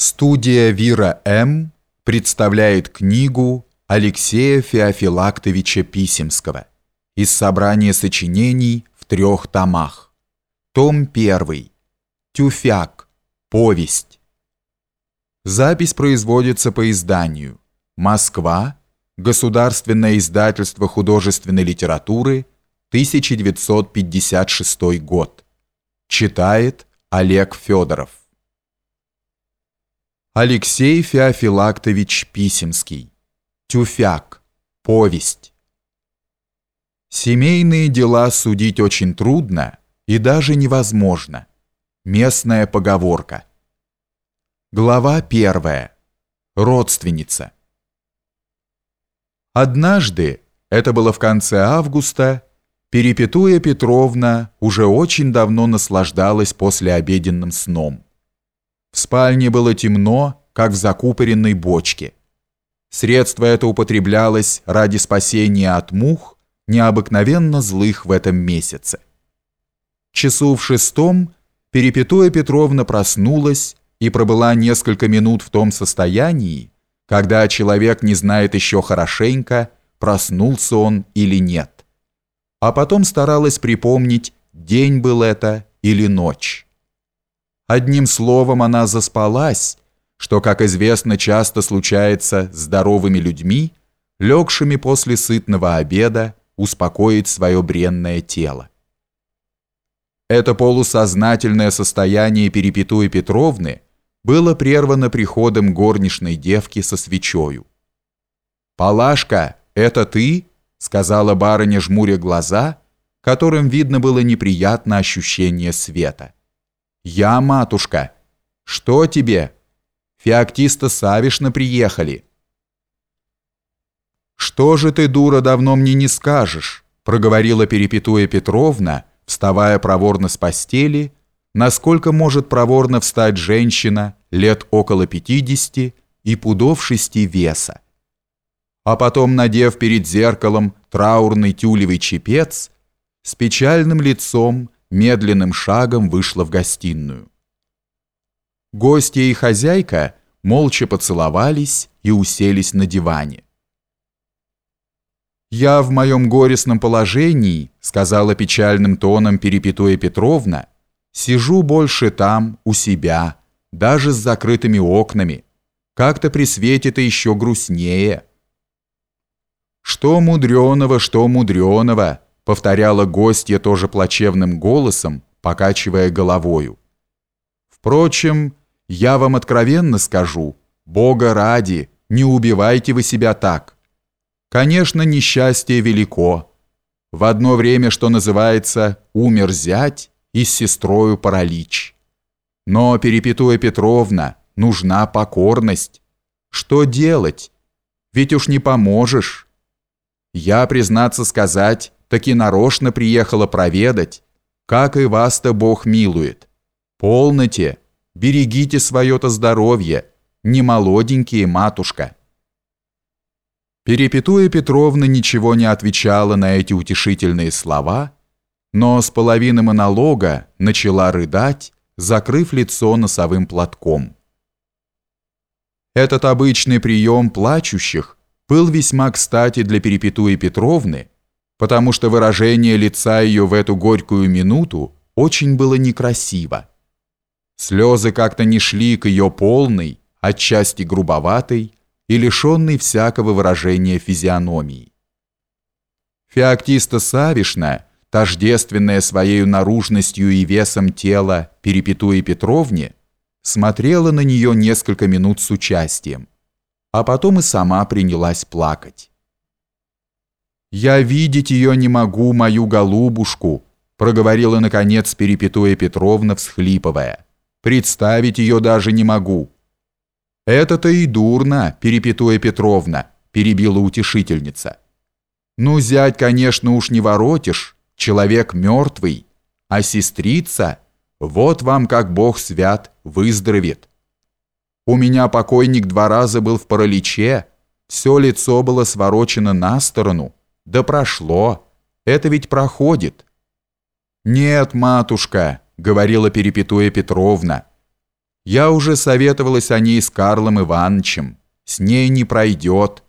Студия «Вира М.» представляет книгу Алексея Феофилактовича Писемского из собрания сочинений в трех томах. Том 1. Тюфяк. Повесть. Запись производится по изданию Москва. Государственное издательство художественной литературы. 1956 год. Читает Олег Федоров. Алексей Феофилактович Писемский. Тюфяк. Повесть. Семейные дела судить очень трудно и даже невозможно. Местная поговорка. Глава первая. Родственница. Однажды, это было в конце августа, Перепетуя Петровна уже очень давно наслаждалась послеобеденным сном. В спальне было темно, как в закупоренной бочке. Средство это употреблялось ради спасения от мух, необыкновенно злых в этом месяце. Часу в шестом Перепетуя Петровна проснулась и пробыла несколько минут в том состоянии, когда человек не знает еще хорошенько, проснулся он или нет. А потом старалась припомнить, день был это или ночь. Одним словом, она заспалась, что, как известно, часто случается здоровыми людьми, легшими после сытного обеда успокоить свое бренное тело. Это полусознательное состояние Перепетуи Петровны было прервано приходом горничной девки со свечою. «Палашка, это ты?» — сказала барыня, жмуря глаза, которым видно было неприятное ощущение света. «Я, матушка. Что тебе? Феоктиста Савишна приехали». «Что же ты, дура, давно мне не скажешь?» проговорила Перепетуя Петровна, вставая проворно с постели, насколько может проворно встать женщина лет около пятидесяти и пудов шести веса. А потом, надев перед зеркалом траурный тюлевый чепец, с печальным лицом медленным шагом вышла в гостиную. Гостья и хозяйка молча поцеловались и уселись на диване. «Я в моем горестном положении», — сказала печальным тоном Перепетуя Петровна, «сижу больше там, у себя, даже с закрытыми окнами. Как-то при свете-то еще грустнее». «Что мудреного, что мудреного», повторяла гостья тоже плачевным голосом, покачивая головою. Впрочем, я вам откровенно скажу, Бога ради, не убивайте вы себя так. Конечно, несчастье велико. В одно время, что называется, умер зять и с сестрою паралич. Но, Перепетуя Петровна, нужна покорность. Что делать? Ведь уж не поможешь. Я, признаться сказать, таки нарочно приехала проведать, как и вас-то Бог милует. Полноте, берегите свое-то здоровье, не молоденькие, матушка». Перепетуя Петровна ничего не отвечала на эти утешительные слова, но с половины монолога начала рыдать, закрыв лицо носовым платком. Этот обычный прием плачущих был весьма кстати для Перепетуи Петровны, потому что выражение лица ее в эту горькую минуту очень было некрасиво. Слезы как-то не шли к ее полной, отчасти грубоватой и лишенной всякого выражения физиономии. Феоктиста Савишна, тождественная своей наружностью и весом тела Перепетуи Петровне, смотрела на нее несколько минут с участием, а потом и сама принялась плакать. «Я видеть ее не могу, мою голубушку», проговорила, наконец, Перепетуя Петровна, всхлипывая. «Представить ее даже не могу». «Это-то и дурно, Перепетуя Петровна», перебила утешительница. «Ну, зять, конечно, уж не воротишь, человек мертвый, а сестрица, вот вам, как Бог свят, выздоровеет. У меня покойник два раза был в параличе, все лицо было сворочено на сторону, да прошло. Это ведь проходит. Нет, матушка, говорила Перепетуя Петровна. Я уже советовалась о ней с Карлом Ивановичем. С ней не пройдет.